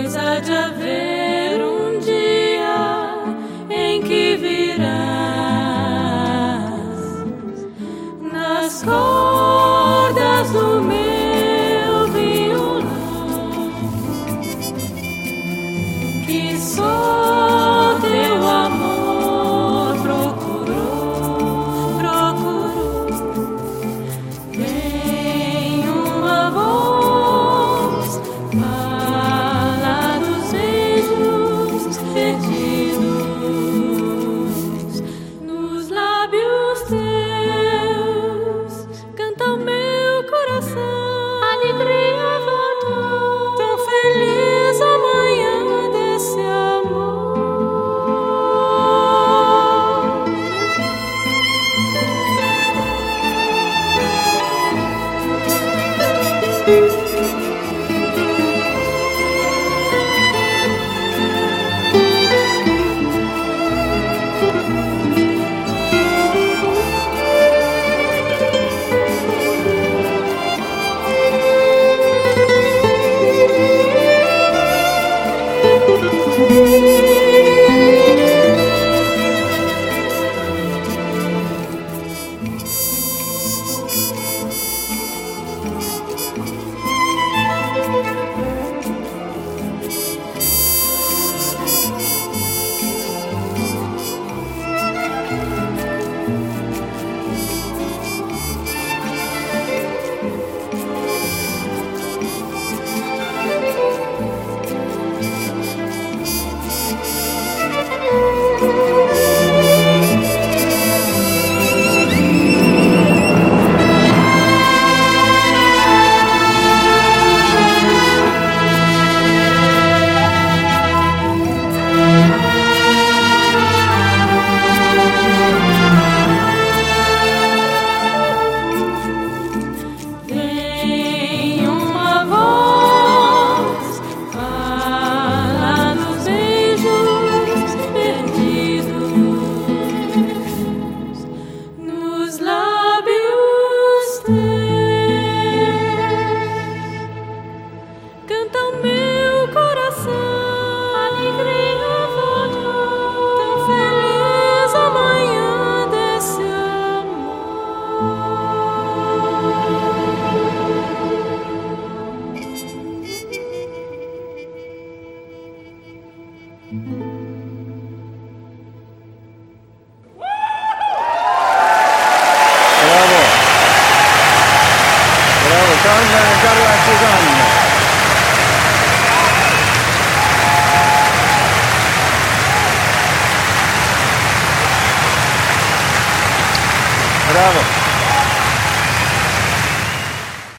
pois há de haver Música Canta Браво!